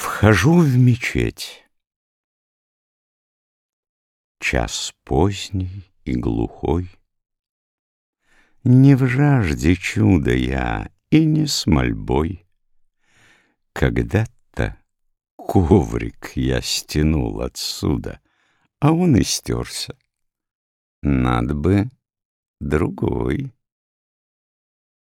Вхожу в мечеть. Час поздний и глухой. Не в жажде чуда я и не с мольбой. Когда-то коврик я стянул отсюда, а он истерся. Надо бы другой.